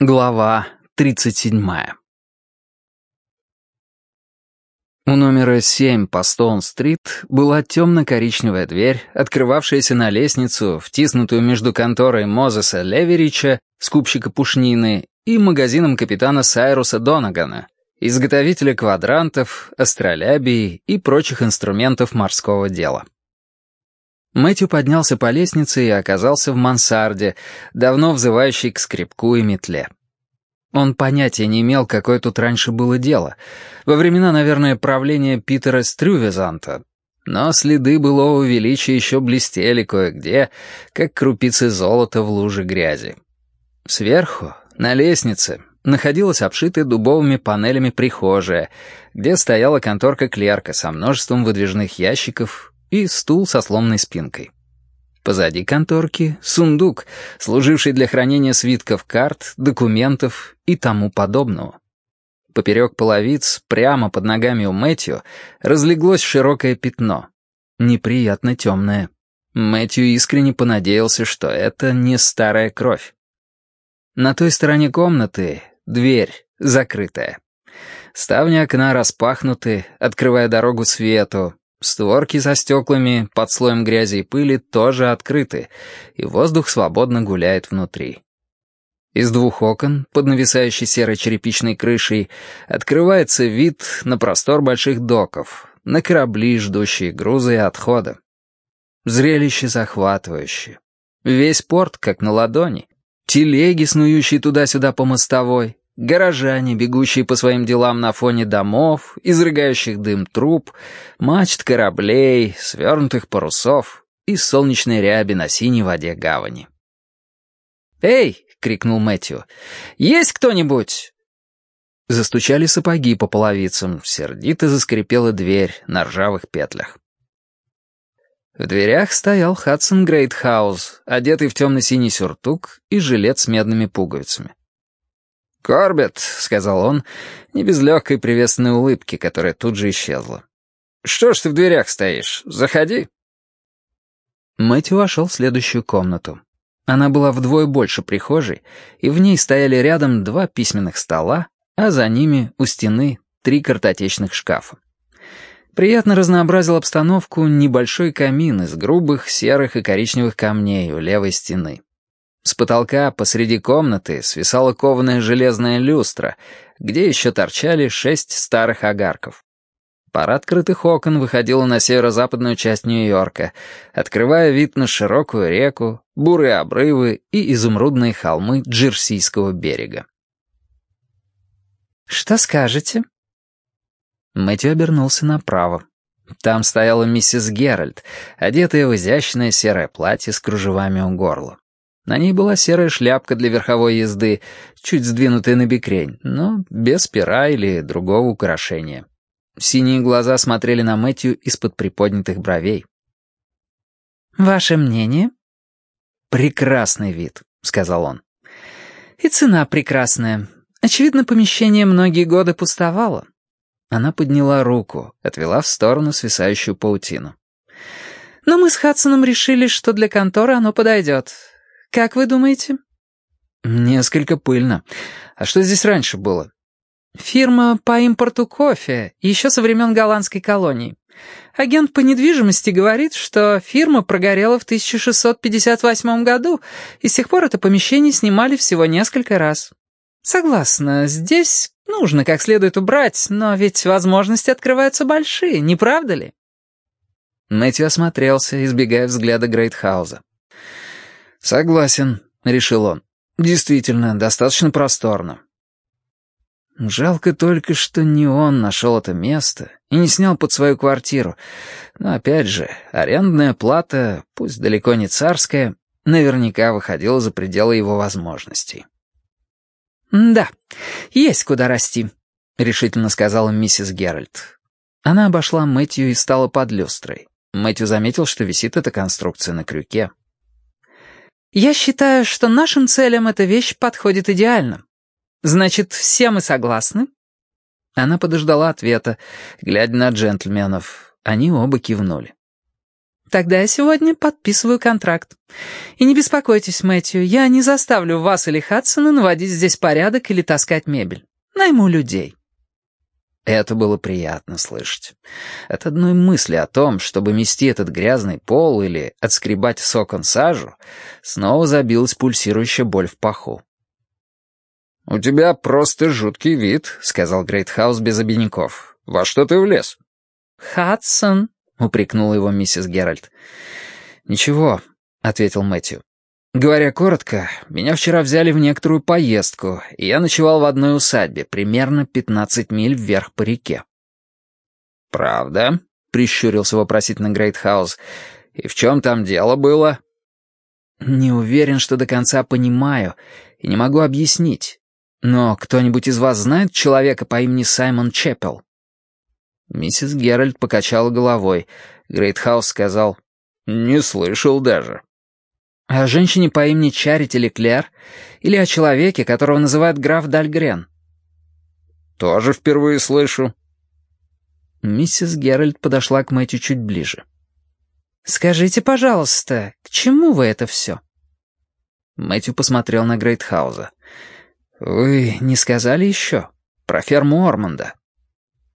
Глава 37 У номера 7 по Стоун-стрит была темно-коричневая дверь, открывавшаяся на лестницу, втиснутую между конторой Мозеса Леверича, скупщика пушнины, и магазином капитана Сайруса Донагана, изготовителя квадрантов, астролябий и прочих инструментов морского дела. Мэтью поднялся по лестнице и оказался в мансарде, давно взывающей к скребку и метле. Он понятия не имел, какое тут раньше было дело. Во времена, наверное, правления Питера Стрювезанта. Но следы былого величия еще блестели кое-где, как крупицы золота в луже грязи. Сверху, на лестнице, находилась обшитая дубовыми панелями прихожая, где стояла конторка клерка со множеством выдвижных ящиков и стул со сломанной спинкой. Позади конторки — сундук, служивший для хранения свитков карт, документов и тому подобного. Поперек половиц, прямо под ногами у Мэтью, разлеглось широкое пятно. Неприятно темное. Мэтью искренне понадеялся, что это не старая кровь. На той стороне комнаты дверь закрытая. Ставни окна распахнуты, открывая дорогу свету, Створки за стеклами под слоем грязи и пыли тоже открыты, и воздух свободно гуляет внутри. Из двух окон, под нависающей серой черепичной крышей, открывается вид на простор больших доков, на корабли, ждущие грузы и отхода. Зрелище захватывающее. Весь порт как на ладони. Телеги, снующие туда-сюда по мостовой, Горожане, бегущие по своим делам на фоне домов, изрыгающих дым труб, мачт кораблей, свернутых парусов и солнечной ряби на синей воде гавани. «Эй!» — крикнул Мэтью. «Есть кто-нибудь?» Застучали сапоги по половицам, сердито заскрипела дверь на ржавых петлях. В дверях стоял Хадсон Грейтхаус, одетый в темно-синий сюртук и жилет с медными пуговицами. «Корбет», — сказал он, не без легкой приветственной улыбки, которая тут же исчезла. «Что ж ты в дверях стоишь? Заходи». Мэтью вошел в следующую комнату. Она была вдвое больше прихожей, и в ней стояли рядом два письменных стола, а за ними у стены три картотечных шкафа. Приятно разнообразил обстановку небольшой камин из грубых серых и коричневых камней у левой стены. С потолка посреди комнаты свисала кованая железная люстра, где еще торчали шесть старых огарков. Пара открытых окон выходила на северо-западную часть Нью-Йорка, открывая вид на широкую реку, бурые обрывы и изумрудные холмы Джерсийского берега. «Что скажете?» Мэтью обернулся направо. Там стояла миссис Геральт, одетая в изящное серое платье с кружевами у горла. На ней была серая шляпка для верховой езды, чуть сдвинутая на бекрень, но без пера или другого украшения. Синие глаза смотрели на Мэтью из-под приподнятых бровей. «Ваше мнение?» «Прекрасный вид», — сказал он. «И цена прекрасная. Очевидно, помещение многие годы пустовало». Она подняла руку, отвела в сторону свисающую паутину. «Но мы с Хадсоном решили, что для конторы оно подойдет. Как вы думаете?» «Несколько пыльно. А что здесь раньше было?» «Фирма по импорту кофе, еще со времен голландской колонии. Агент по недвижимости говорит, что фирма прогорела в 1658 году, и с тех пор это помещение снимали всего несколько раз. Согласна, здесь нужно как следует убрать, но ведь возможности открываются большие, не правда ли?» Мэтью осмотрелся, избегая взгляда Грейтхауза. «Согласен», — решил он. «Действительно, достаточно просторно». Жалко только, что не он нашел это место и не снял под свою квартиру. Но опять же, арендная плата, пусть далеко не царская, наверняка выходила за пределы его возможностей. «Да, есть куда расти», — решительно сказала миссис Геральт. Она обошла Мэтью и стала под люстрой. Мэтью заметил, что висит эта конструкция на крюке. Я считаю, что нашим целям эта вещь подходит идеально. Значит, все мы согласны?» Она подождала ответа, глядя на джентльменов. Они оба кивнули. Тогда я сегодня подписываю контракт. И не беспокойтесь, Мэтью, я не заставлю вас или Хадсона наводить здесь порядок или таскать мебель. Найму людей». Это было приятно слышать. От одной мысли о том, чтобы мести этот грязный пол или отскребать с окон сажу, снова забилась пульсирующая боль в паху. «У тебя просто жуткий вид», — сказал Грейтхаус без обиняков. «Во что ты влез?» «Хадсон», — упрекнула его миссис Геральт. «Ничего», — ответил Мэтью. «Говоря коротко, меня вчера взяли в некоторую поездку, и я ночевал в одной усадьбе, примерно 15 миль вверх по реке». «Правда?» — прищурился вопросительно Грейтхаус. «И в чем там дело было?» «Не уверен, что до конца понимаю, и не могу объяснить. Но кто-нибудь из вас знает человека по имени Саймон Чеппел?» Миссис Геральт покачала головой. Грейтхаус сказал, «Не слышал даже». «О женщине по имени Чарити Леклер или о человеке, которого называют граф Дальгрен?» «Тоже впервые слышу». Миссис Геральт подошла к Мэтью чуть ближе. «Скажите, пожалуйста, к чему вы это все?» Мэтью посмотрел на Грейтхауза. «Вы не сказали еще? Про ферму Орманда?»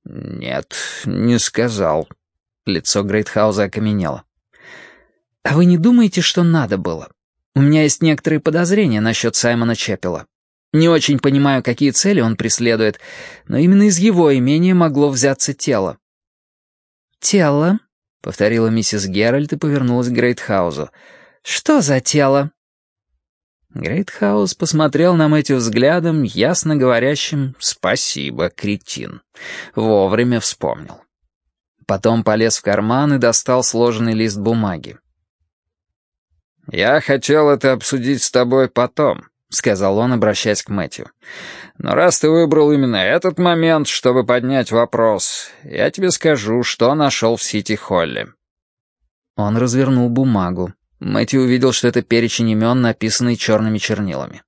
«Нет, не сказал». Лицо Грейтхауза окаменело. «А вы не думаете, что надо было? У меня есть некоторые подозрения насчет Саймона Чеппела. Не очень понимаю, какие цели он преследует, но именно из его имения могло взяться тело». «Тело?» — повторила миссис Геральт и повернулась к Грейтхаузу. «Что за тело?» Грейтхаус посмотрел на Мэтью взглядом, ясно говорящим «Спасибо, кретин». Вовремя вспомнил. Потом полез в карман и достал сложенный лист бумаги. «Я хотел это обсудить с тобой потом», — сказал он, обращаясь к Мэтью. «Но раз ты выбрал именно этот момент, чтобы поднять вопрос, я тебе скажу, что нашел в Сити-Холле». Он развернул бумагу. Мэтью увидел, что это перечень имен, написанный черными чернилами.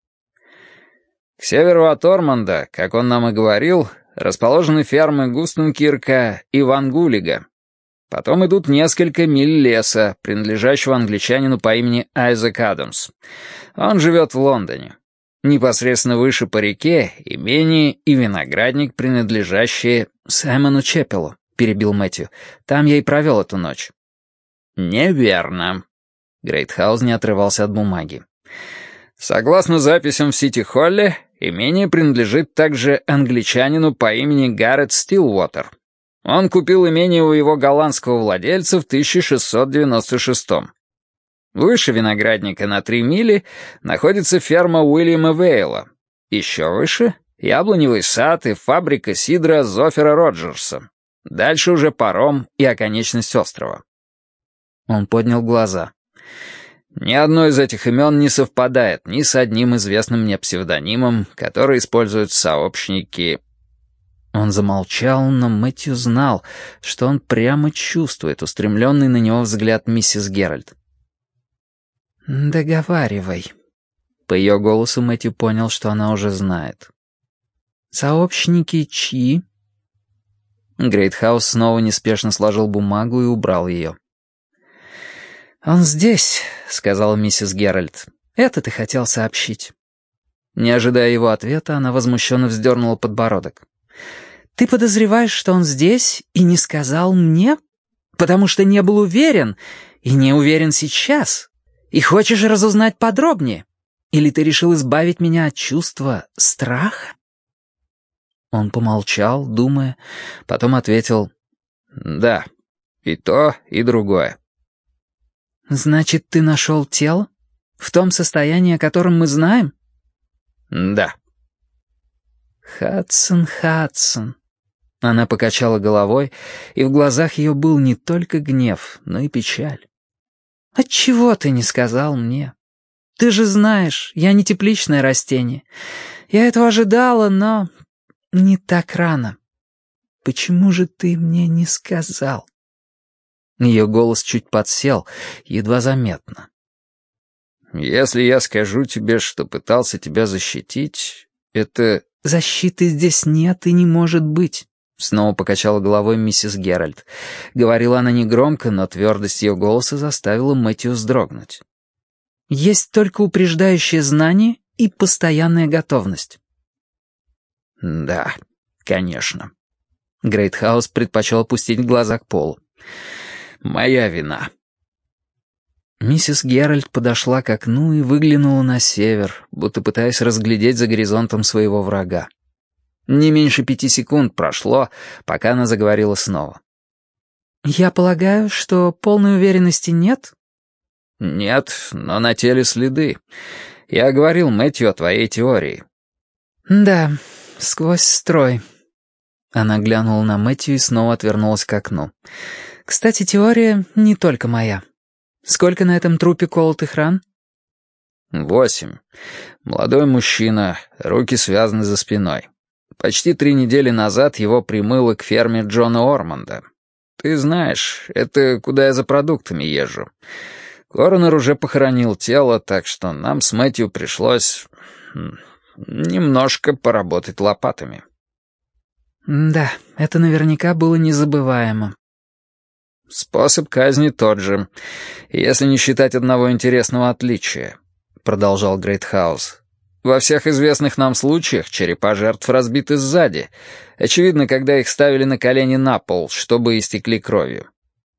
К северу от Орманда, как он нам и говорил, расположены фермы Густенкирка и Вангулига. Потом идут несколько миль леса, принадлежащего англичанину по имени Айзек Адамс. Он живет в Лондоне. Непосредственно выше по реке имение и виноградник, принадлежащие Саймону Чепелу, перебил Мэтью. Там я и провел эту ночь. Неверно. Грейтхаус не отрывался от бумаги. Согласно записям в Сити-Холле, имение принадлежит также англичанину по имени Гаррет Стилуотер. Он купил имение у его голландского владельца в 1696 -м. Выше виноградника на три мили находится ферма Уильяма Вейла. Еще выше — яблоневый сад и фабрика сидра Зофера Роджерса. Дальше уже паром и оконечность острова. Он поднял глаза. Ни одно из этих имен не совпадает ни с одним известным мне псевдонимом, который используют сообщники. Он замолчал, но Мэтью знал, что он прямо чувствует устремленный на него взгляд миссис Геральт. «Договаривай». По ее голосу Мэтью понял, что она уже знает. «Сообщники чьи?» Грейтхаус снова неспешно сложил бумагу и убрал ее. «Он здесь», — сказала миссис Геральт. «Это ты хотел сообщить». Не ожидая его ответа, она возмущенно вздернула подбородок. «Ты подозреваешь, что он здесь и не сказал мне? Потому что не был уверен и не уверен сейчас. И хочешь разузнать подробнее? Или ты решил избавить меня от чувства страха?» Он помолчал, думая, потом ответил «Да, и то, и другое». «Значит, ты нашел тело? В том состоянии, о котором мы знаем?» «Да». «Хадсон, Хадсон». Она покачала головой, и в глазах ее был не только гнев, но и печаль. «Отчего ты не сказал мне? Ты же знаешь, я не тепличное растение. Я этого ожидала, но не так рано. Почему же ты мне не сказал?» Ее голос чуть подсел, едва заметно. «Если я скажу тебе, что пытался тебя защитить, это...» «Защиты здесь нет и не может быть. Снова покачала головой миссис Геральт. Говорила она негромко, но твердость ее голоса заставила Мэтью вздрогнуть. «Есть только упреждающее знание и постоянная готовность». «Да, конечно». Грейтхаус предпочел опустить глаза к полу. «Моя вина». Миссис Геральт подошла к окну и выглянула на север, будто пытаясь разглядеть за горизонтом своего врага. Не меньше пяти секунд прошло, пока она заговорила снова. «Я полагаю, что полной уверенности нет?» «Нет, но на теле следы. Я говорил Мэтью о твоей теории». «Да, сквозь строй». Она глянула на Мэтью и снова отвернулась к окну. «Кстати, теория не только моя. Сколько на этом трупе колотых ран?» «Восемь. Молодой мужчина, руки связаны за спиной. Почти три недели назад его примыло к ферме Джона Орманда. Ты знаешь, это куда я за продуктами езжу. Коронер уже похоронил тело, так что нам с Мэтью пришлось немножко поработать лопатами. Да, это наверняка было незабываемо. Способ казни тот же, если не считать одного интересного отличия, продолжал Грейтхаус. Во всех известных нам случаях черепа жертв разбиты сзади, очевидно, когда их ставили на колени на пол, чтобы истекли кровью.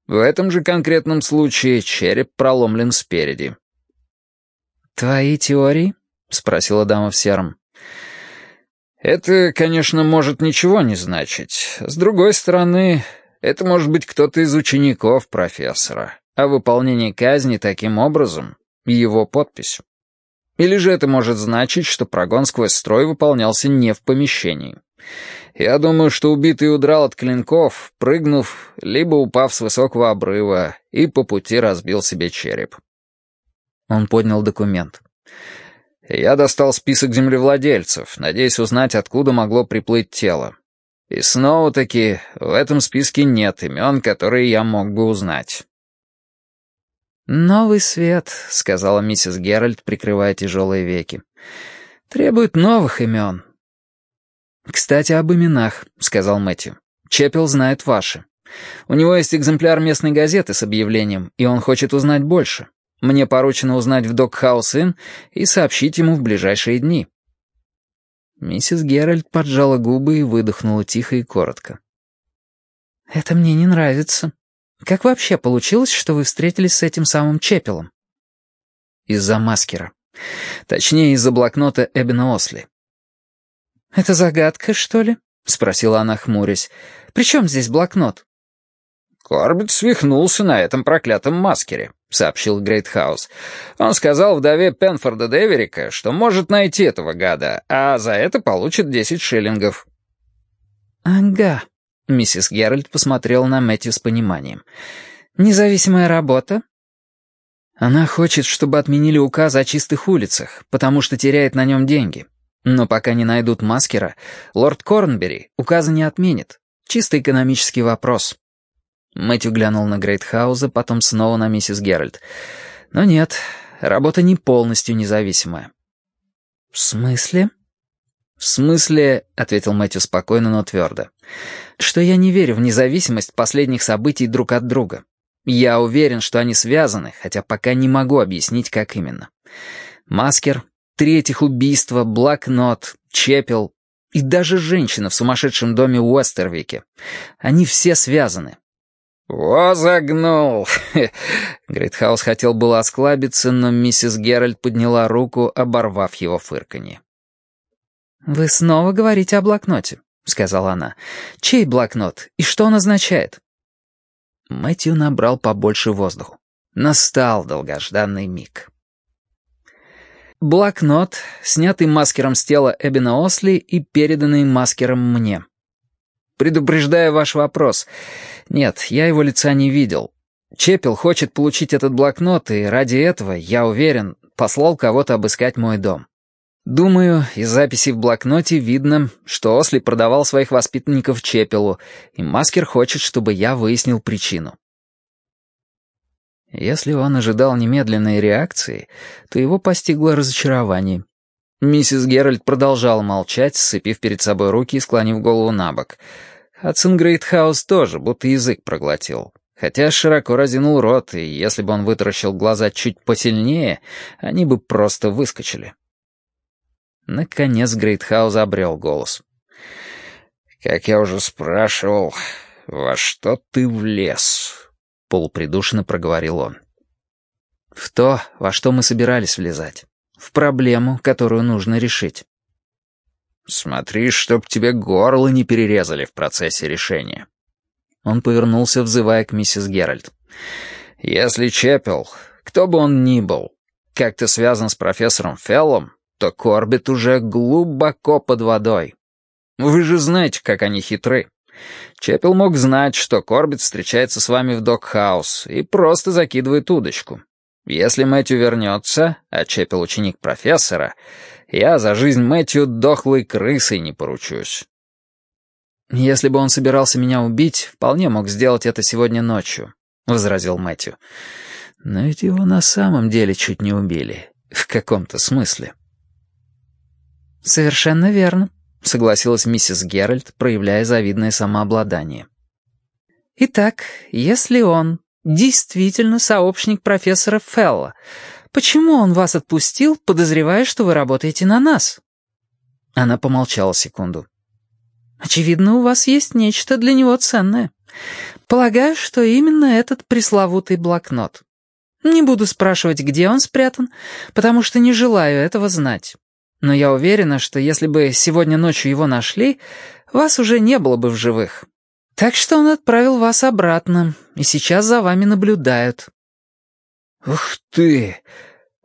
В этом же конкретном случае череп проломлен спереди. «Твои теории?» — спросила дама в сером. «Это, конечно, может ничего не значить. С другой стороны, это может быть кто-то из учеников профессора, а выполнение казни таким образом — его подпись. Или же это может значить, что прогон сквозь строй выполнялся не в помещении. Я думаю, что убитый удрал от клинков, прыгнув, либо упав с высокого обрыва, и по пути разбил себе череп. Он поднял документ. Я достал список землевладельцев, надеясь узнать, откуда могло приплыть тело. И снова-таки в этом списке нет имен, которые я мог бы узнать. «Новый свет», — сказала миссис Геральт, прикрывая тяжелые веки. «Требует новых имен». «Кстати, об именах», — сказал Мэтью. «Чепел знает ваши. У него есть экземпляр местной газеты с объявлением, и он хочет узнать больше. Мне поручено узнать в Докхаус Инн и сообщить ему в ближайшие дни». Миссис Геральт поджала губы и выдохнула тихо и коротко. «Это мне не нравится», как вообще получилось, что вы встретились с этим самым Чепелом? Из-за маскера. Точнее, из-за блокнота Эбена Осли. «Это загадка, что ли?» — спросила она, хмурясь. «При чем здесь блокнот?» «Корбет свихнулся на этом проклятом маскере», — сообщил Грейтхаус. «Он сказал вдове Пенфорда Деверика, что может найти этого гада, а за это получит десять шиллингов». «Ага», Миссис Геральт посмотрела на Мэтью с пониманием. «Независимая работа?» «Она хочет, чтобы отменили указ о чистых улицах, потому что теряет на нем деньги. Но пока не найдут маскера, лорд Корнбери указа не отменит. Чисто экономический вопрос». Мэтью глянул на Грейтхауза, потом снова на миссис Геральт. «Но нет, работа не полностью независимая». «В смысле?» «В смысле», — ответил Мэтью спокойно, но твердо, «что я не верю в независимость последних событий друг от друга. Я уверен, что они связаны, хотя пока не могу объяснить, как именно. Маскер, три этих убийства, блокнот, чепел и даже женщина в сумасшедшем доме Уэстервике. Они все связаны». «Во загнул!» Грейтхаус хотел было осклабиться, но миссис Геральт подняла руку, оборвав его фырканье. «Вы снова говорите о блокноте», — сказала она. «Чей блокнот? И что он означает?» Мэтью набрал побольше воздуху. Настал долгожданный миг. Блокнот, снятый маскером с тела Эбина Осли и переданный маскером мне. Предупреждаю ваш вопрос. Нет, я его лица не видел. Чепел хочет получить этот блокнот, и ради этого, я уверен, послал кого-то обыскать мой дом. Думаю, из записей в блокноте видно, что Осли продавал своих воспитанников Чепелу, и Маскер хочет, чтобы я выяснил причину. Если он ожидал немедленной реакции, то его постигло разочарование. Миссис Геральт продолжала молчать, сцепив перед собой руки и склонив голову на бок. Хадсон Грейтхаус тоже будто язык проглотил. Хотя широко разинул рот, и если бы он вытаращил глаза чуть посильнее, они бы просто выскочили. Наконец Грейтхаус обрел голос. «Как я уже спрашивал, во что ты влез?» — полупридушенно проговорил он. «В то, во что мы собирались влезать. В проблему, которую нужно решить». «Смотри, чтоб тебе горло не перерезали в процессе решения». Он повернулся, взывая к миссис Геральт. «Если Чепел, кто бы он ни был, как-то связан с профессором Феллом, то Корбит уже глубоко под водой. Вы же знаете, как они хитры. Чепел мог знать, что Корбит встречается с вами в Докхаус и просто закидывает удочку. Если Мэтью вернется, а Чепел ученик профессора, я за жизнь Мэтью дохлой крысой не поручусь. «Если бы он собирался меня убить, вполне мог сделать это сегодня ночью», — возразил Мэтью. «Но ведь его на самом деле чуть не убили. В каком-то смысле». «Совершенно верно», — согласилась миссис Геральт, проявляя завидное самообладание. «Итак, если он действительно сообщник профессора Фелла, почему он вас отпустил, подозревая, что вы работаете на нас?» Она помолчала секунду. «Очевидно, у вас есть нечто для него ценное. Полагаю, что именно этот пресловутый блокнот. Не буду спрашивать, где он спрятан, потому что не желаю этого знать. Но я уверена, что если бы сегодня ночью его нашли, вас уже не было бы в живых. Так что он отправил вас обратно, и сейчас за вами наблюдают». «Ух ты!»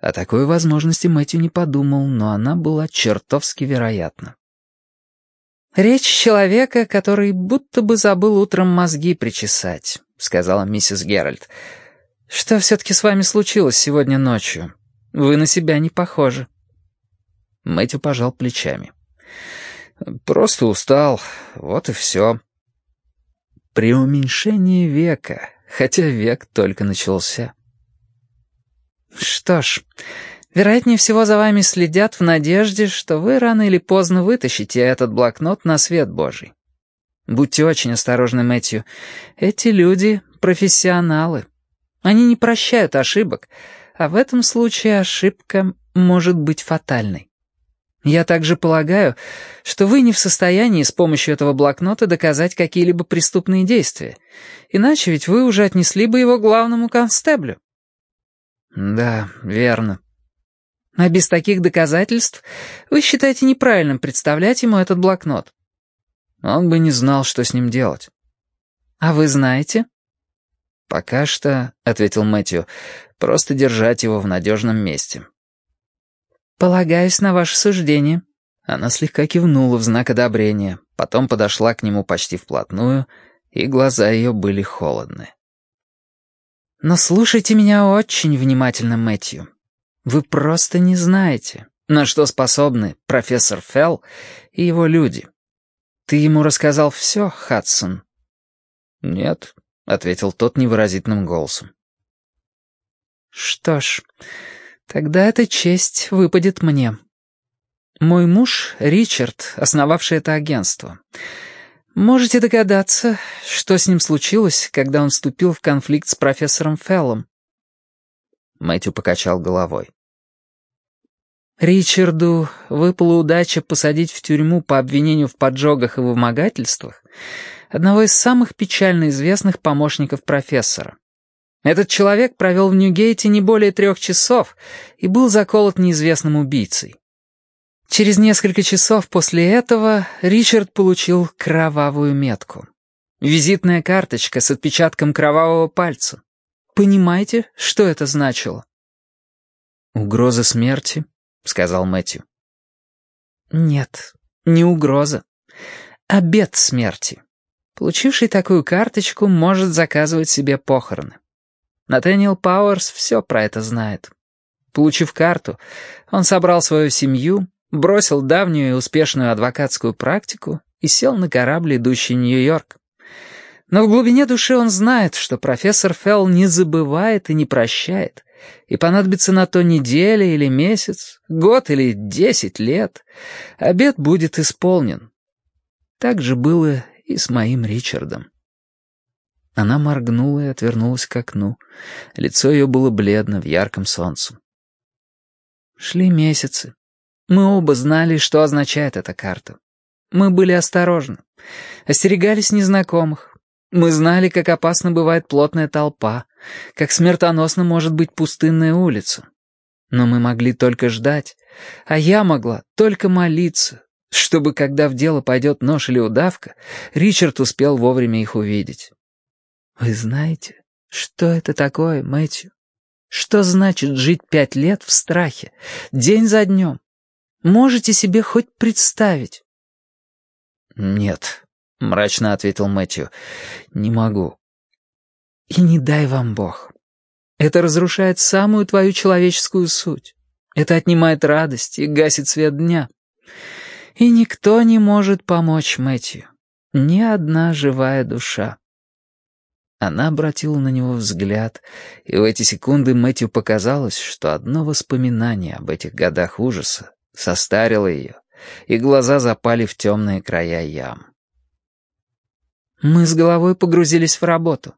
О такой возможности Мэтью не подумал, но она была чертовски вероятна. «Речь человека, который будто бы забыл утром мозги причесать», — сказала миссис Геральт. «Что все-таки с вами случилось сегодня ночью? Вы на себя не похожи». Мэтью пожал плечами. «Просто устал, вот и все». Преуменьшение века, хотя век только начался. «Что ж, вероятнее всего за вами следят в надежде, что вы рано или поздно вытащите этот блокнот на свет Божий. Будьте очень осторожны, Мэтью. Эти люди — профессионалы. Они не прощают ошибок, а в этом случае ошибка может быть фатальной. Я также полагаю, что вы не в состоянии с помощью этого блокнота доказать какие-либо преступные действия, иначе ведь вы уже отнесли бы его главному констеблю». «Да, верно». «А без таких доказательств вы считаете неправильным представлять ему этот блокнот?» «Он бы не знал, что с ним делать». «А вы знаете?» «Пока что», — ответил Мэтью, — «просто держать его в надежном месте». «Полагаюсь на ваше суждение». Она слегка кивнула в знак одобрения, потом подошла к нему почти вплотную, и глаза ее были холодны. «Но слушайте меня очень внимательно, Мэтью. Вы просто не знаете, на что способны профессор Фелл и его люди. Ты ему рассказал все, Хадсон?» «Нет», — ответил тот невыразительным голосом. «Что ж, Тогда эта честь выпадет мне. Мой муж, Ричард, основавший это агентство. Можете догадаться, что с ним случилось, когда он вступил в конфликт с профессором Феллом? Мэтью покачал головой. Ричарду выпала удача посадить в тюрьму по обвинению в поджогах и вымогательствах одного из самых печально известных помощников профессора. Этот человек провел в Ньюгейте не более трех часов и был заколот неизвестным убийцей. Через несколько часов после этого Ричард получил кровавую метку. Визитная карточка с отпечатком кровавого пальца. Понимаете, что это значило? «Угроза смерти», — сказал Мэтью. «Нет, не угроза. Обед смерти. Получивший такую карточку может заказывать себе похороны. Натэниэл Пауэрс все про это знает. Получив карту, он собрал свою семью, бросил давнюю и успешную адвокатскую практику и сел на корабль, идущий в Нью-Йорк. Но в глубине души он знает, что профессор Фелл не забывает и не прощает, и понадобится на то неделя или месяц, год или десять лет, обед будет исполнен. Так же было и с моим Ричардом. Она моргнула и отвернулась к окну. Лицо ее было бледно в ярком солнце. Шли месяцы. Мы оба знали, что означает эта карта. Мы были осторожны, остерегались незнакомых. Мы знали, как опасно бывает плотная толпа, как смертоносно может быть пустынная улица. Но мы могли только ждать, а я могла только молиться, чтобы, когда в дело пойдет нож или удавка, Ричард успел вовремя их увидеть. Вы знаете, что это такое, Мэтью? Что значит жить пять лет в страхе, день за днем? Можете себе хоть представить? «Нет», — мрачно ответил Мэтью, — «не могу». «И не дай вам Бог. Это разрушает самую твою человеческую суть. Это отнимает радость и гасит свет дня. И никто не может помочь Мэтью. Ни одна живая душа. Она обратила на него взгляд, и в эти секунды Мэтью показалось, что одно воспоминание об этих годах ужаса состарило ее, и глаза запали в темные края ям. Мы с головой погрузились в работу.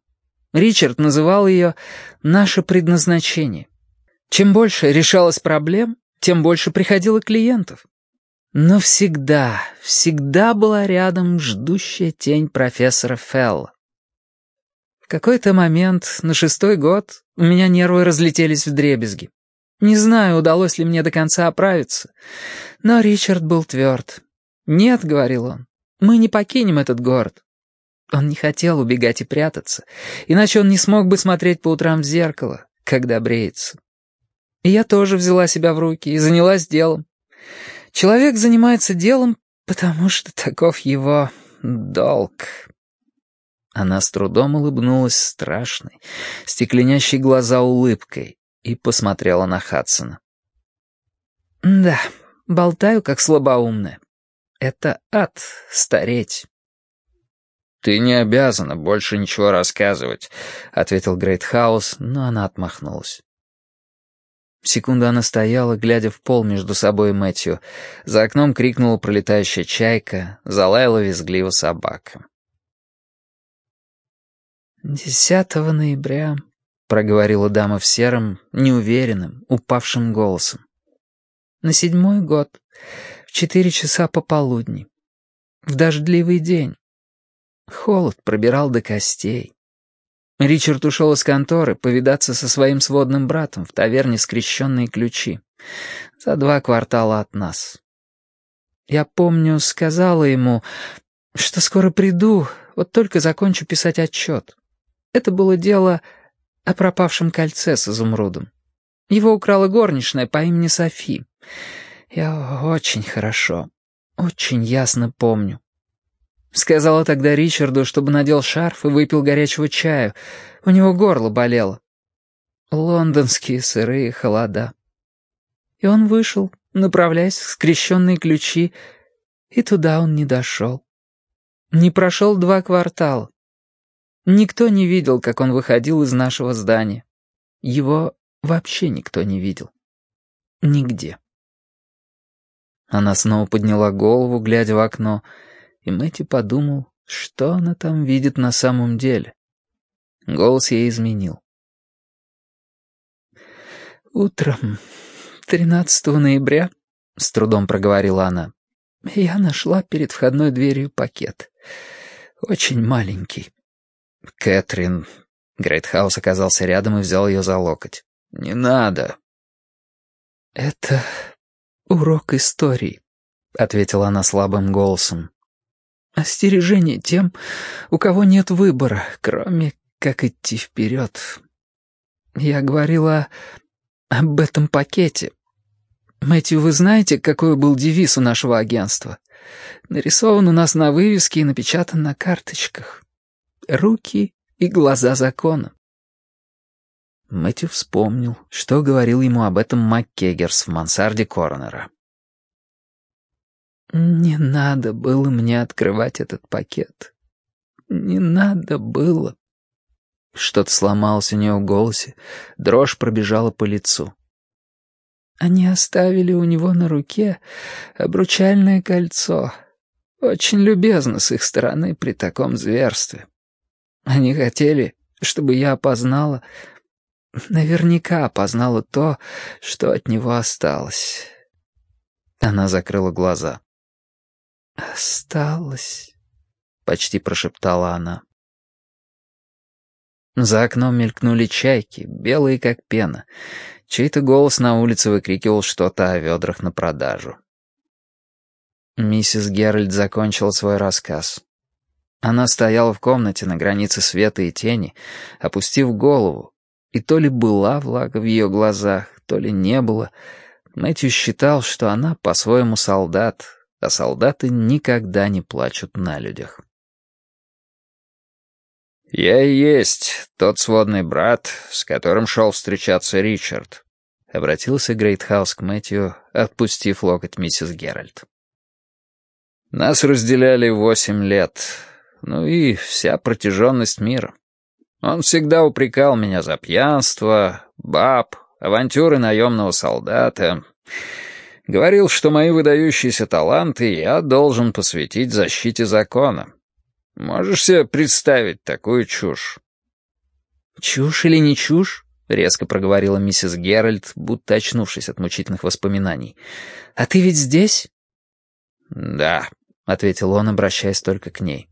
Ричард называл ее «наше предназначение». Чем больше решалось проблем, тем больше приходило клиентов. Но всегда, всегда была рядом ждущая тень профессора Фелла. Какой-то момент, на шестой год, у меня нервы разлетелись в дребезги. Не знаю, удалось ли мне до конца оправиться, но Ричард был тверд. «Нет», — говорил он, — «мы не покинем этот город». Он не хотел убегать и прятаться, иначе он не смог бы смотреть по утрам в зеркало, когда бреется. И я тоже взяла себя в руки и занялась делом. Человек занимается делом, потому что таков его долг. Она с трудом улыбнулась страшной, стекленящей глаза улыбкой и посмотрела на Хадсона. «Да, болтаю как слабоумная. Это ад — стареть». «Ты не обязана больше ничего рассказывать», — ответил Грейтхаус, но она отмахнулась. Секунду она стояла, глядя в пол между собой и Мэтью. За окном крикнула пролетающая чайка, залаяла визгливо собака. «Десятого ноября», — проговорила дама в сером, неуверенным, упавшим голосом. «На седьмой год, в четыре часа пополудни, в дождливый день. Холод пробирал до костей. Ричард ушел из конторы повидаться со своим сводным братом в таверне «Скрещенные ключи» за два квартала от нас. Я помню, сказала ему, что скоро приду, вот только закончу писать отчет. Это было дело о пропавшем кольце с изумрудом. Его украла горничная по имени Софи. Я очень хорошо, очень ясно помню. Сказала тогда Ричарду, чтобы надел шарф и выпил горячего чаю. У него горло болело. Лондонские сырые холода. И он вышел, направляясь в скрещенные ключи, и туда он не дошел. Не прошел два квартала. Никто не видел, как он выходил из нашего здания. Его вообще никто не видел. Нигде. Она снова подняла голову, глядя в окно, — и Мэтью подумал, что она там видит на самом деле. Голос ей изменил. «Утром 13 ноября», — с трудом проговорила она, — «я нашла перед входной дверью пакет. Очень маленький». «Кэтрин...» — Грейтхаус оказался рядом и взял ее за локоть. «Не надо». «Это урок истории», — ответила она слабым голосом. Остережение тем, у кого нет выбора, кроме как идти вперед. Я говорила об этом пакете. Мэтью, вы знаете, какой был девиз у нашего агентства? Нарисован у нас на вывеске и напечатан на карточках. Руки и глаза закона. Мэтью вспомнил, что говорил ему об этом МакКеггерс в мансарде Коронера. Не надо было мне открывать этот пакет. Не надо было. Что-то сломалось у нее в голосе, дрожь пробежала по лицу. Они оставили у него на руке обручальное кольцо. Очень любезно с их стороны при таком зверстве. Они хотели, чтобы я опознала, наверняка опознала то, что от него осталось. Она закрыла глаза. «Осталось», — почти прошептала она. За окном мелькнули чайки, белые как пена. Чей-то голос на улице выкрикивал что-то о ведрах на продажу. Миссис Геральд закончила свой рассказ. Она стояла в комнате на границе света и тени, опустив голову, и то ли была влага в ее глазах, то ли не было. Мэтью считал, что она по-своему солдат, а солдаты никогда не плачут на людях. «Я и есть тот сводный брат, с которым шел встречаться Ричард», — обратился Грейтхаус к Мэтью, отпустив локоть миссис Геральт. «Нас разделяли восемь лет, ну и вся протяженность мира. Он всегда упрекал меня за пьянство, баб, авантюры наемного солдата. Говорил, что мои выдающиеся таланты я должен посвятить защите закона. Можешь себе представить такую чушь?» «Чушь или не чушь?» — резко проговорила миссис Геральт, будто очнувшись от мучительных воспоминаний. «А ты ведь здесь?» «Да», — ответил он, обращаясь только к ней.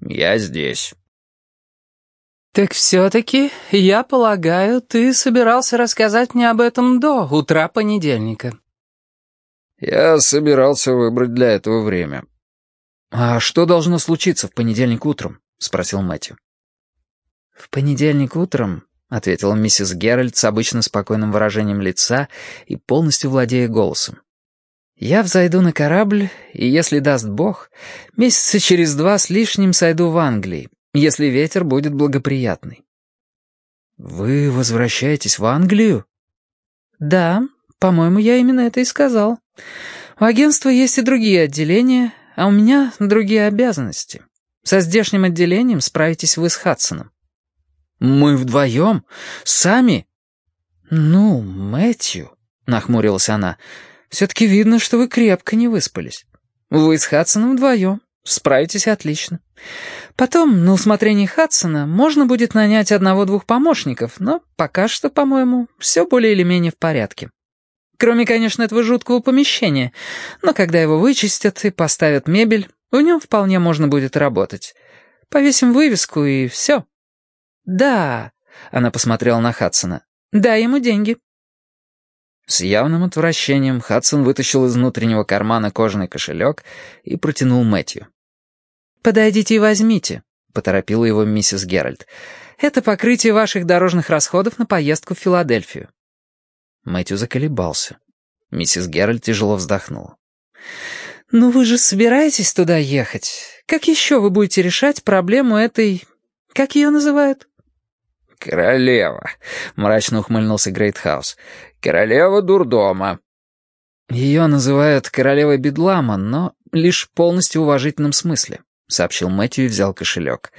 «Я здесь». «Так все-таки, я полагаю, ты собирался рассказать мне об этом до утра понедельника». «Я собирался выбрать для этого время», «А что должно случиться в понедельник утром?» — спросил Мэтью. «В понедельник утром», — ответила миссис Геральт с обычно спокойным выражением лица и полностью владея голосом. «Я взойду на корабль, и, если даст Бог, месяца через два с лишним сойду в Англии, если ветер будет благоприятный». «Вы возвращаетесь в Англию?» «Да, по-моему, я именно это и сказал. У агентства есть и другие отделения, а у меня другие обязанности. Со здешним отделением справитесь вы с Хадсоном». «Мы вдвоем? Сами?» «Ну, Мэтью», — нахмурилась она, — «все-таки видно, что вы крепко не выспались. Вы с Хадсоном вдвоем. Справитесь отлично. Потом, на усмотрение Хадсона, можно будет нанять одного-двух помощников, но пока что, по-моему, все более или менее в порядке. Кроме, конечно, этого жуткого помещения. Но когда его вычистят и поставят мебель, в нем вполне можно будет работать. Повесим вывеску и все. Да, она посмотрела на Хадсона. Дай ему деньги. С явным отвращением Хадсон вытащил из внутреннего кармана кожаный кошелек и протянул Мэтью. «Подойдите и возьмите», — поторопила его миссис Геральт. «Это покрытие ваших дорожных расходов на поездку в Филадельфию. Мэтью заколебался. Миссис Геральт тяжело вздохнула. «Ну вы же собираетесь туда ехать? Как еще вы будете решать проблему этой... Как ее называют?» «Королева», — мрачно ухмыльнулся Грейтхаус. «Королева дурдома». «Ее называют королевой бедлама, но лишь в полностью уважительном смысле», — сообщил Мэтью и взял кошелек.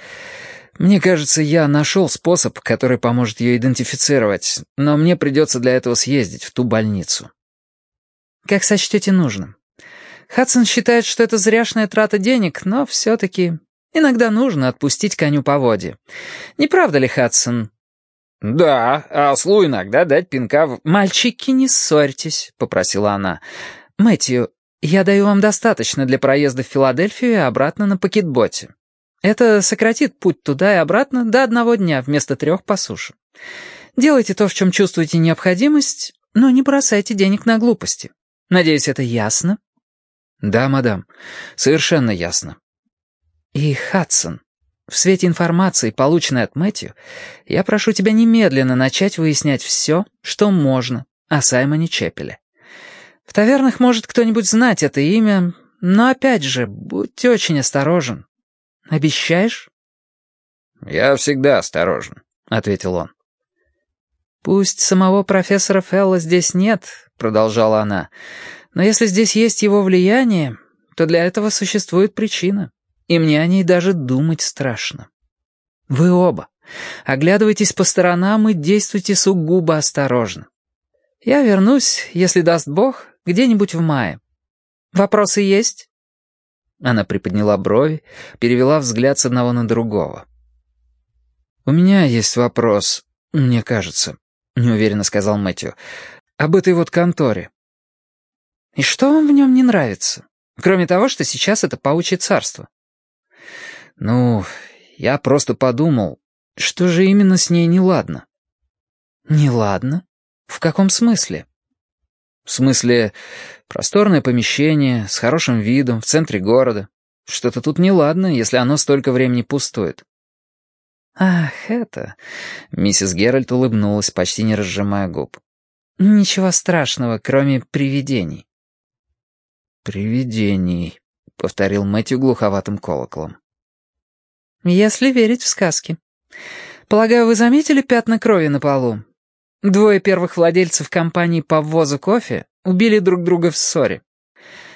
Мне кажется, я нашел способ, который поможет ее идентифицировать, но мне придется для этого съездить в ту больницу. Как сочтете нужным. Хадсон считает, что это зряшная трата денег, но все-таки иногда нужно отпустить коню поводья. Не правда ли, Хадсон? «Да, а ослу иногда дать пинка в...» «Мальчики, не ссорьтесь», — попросила она. «Мэтью, я даю вам достаточно для проезда в Филадельфию и обратно на пакетботе. Это сократит путь туда и обратно до одного дня вместо трех по суше. Делайте то, в чем чувствуете необходимость, но не бросайте денег на глупости. Надеюсь, это ясно?» «Да, мадам, совершенно ясно». «И, Хадсон, в свете информации, полученной от Мэтью, я прошу тебя немедленно начать выяснять все, что можно о Саймоне Чепеле. В тавернах может кто-нибудь знать это имя, но опять же, будь очень осторожен. Обещаешь?» «Я всегда осторожен», — ответил он. «Пусть самого профессора Фелла здесь нет», — продолжала она, «но если здесь есть его влияние, то для этого существует причина, и мне о ней даже думать страшно. Вы оба. Оглядывайтесь по сторонам и действуйте сугубо осторожно. Я вернусь, если даст Бог, где-нибудь в мае. Вопросы есть?» Она приподняла брови, перевела взгляд с одного на другого. «У меня есть вопрос, мне кажется», — неуверенно сказал Мэтью, — «об этой вот конторе». «И что вам в нем не нравится? Кроме того, что сейчас это паучье царство». «Ну, я просто подумал, что же именно с ней неладно?» «Неладно? В каком смысле?» «В смысле, просторное помещение, с хорошим видом, в центре города. Что-то тут неладно, если оно столько времени пустует». «Ах, это...» — миссис Геральт улыбнулась, почти не разжимая губ. «Ничего страшного, кроме привидений». «Привидений», — повторил Мэтью глуховатым колоколом. «Если верить в сказки. Полагаю, вы заметили пятна крови на полу? Двое первых владельцев компании по ввозу кофе убили друг друга в ссоре.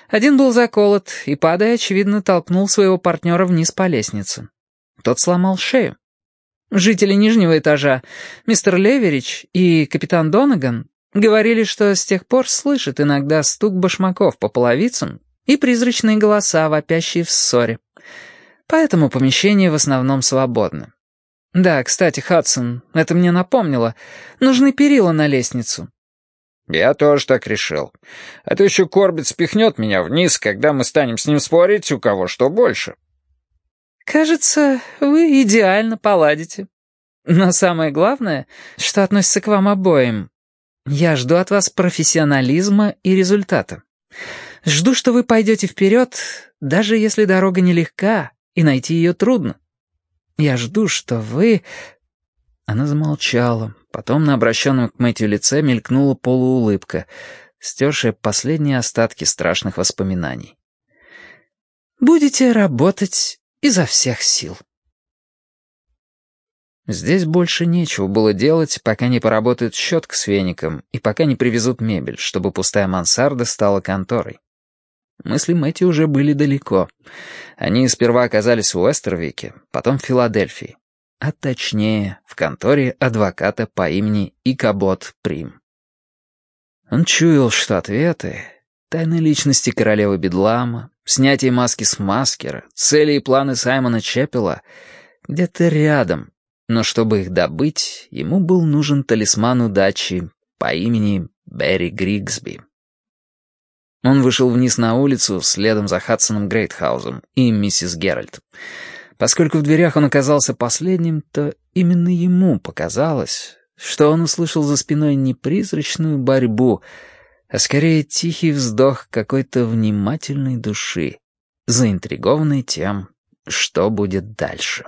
Один был заколот и, падая, очевидно, толкнул своего партнера вниз по лестнице. Тот сломал шею. Жители нижнего этажа, мистер Леверич и капитан Донаган, говорили, что с тех пор слышат иногда стук башмаков по половицам и призрачные голоса, вопящие в ссоре. Поэтому помещение в основном свободно. Да, кстати, Хадсон, это мне напомнило. Нужны перила на лестницу. Я тоже так решил. А то еще Корбит спихнет меня вниз, когда мы станем с ним спорить, у кого что больше. «Кажется, вы идеально поладите. Но самое главное, что относится к вам обоим. Я жду от вас профессионализма и результата. Жду, что вы пойдете вперед, даже если дорога нелегка и найти ее трудно. Я жду, что вы...» Она замолчала, потом на обращенном к Мэтью лице мелькнула полуулыбка, стершая последние остатки страшных воспоминаний. «Будете работать изо всех сил. Здесь больше нечего было делать, пока не поработают щетка с веником и пока не привезут мебель, чтобы пустая мансарда стала конторой. Мысли Мэтти уже были далеко. Они сперва оказались в Уэстервике, потом в Филадельфии, а точнее в конторе адвоката по имени Икабот Прим. Он чуял, что ответы Тайны личности королевы Бедлама, снятие маски с маскера, цели и планы Саймона Чеппела где-то рядом, но чтобы их добыть, ему был нужен талисман удачи по имени Берри Григсби. Он вышел вниз на улицу следом за Хадсоном Грейтхаузом и миссис Геральт. Поскольку в дверях он оказался последним, то именно ему показалось, что он услышал за спиной не призрачную борьбу, а скорее тихий вздох какой-то внимательной души, заинтригованной тем, что будет дальше.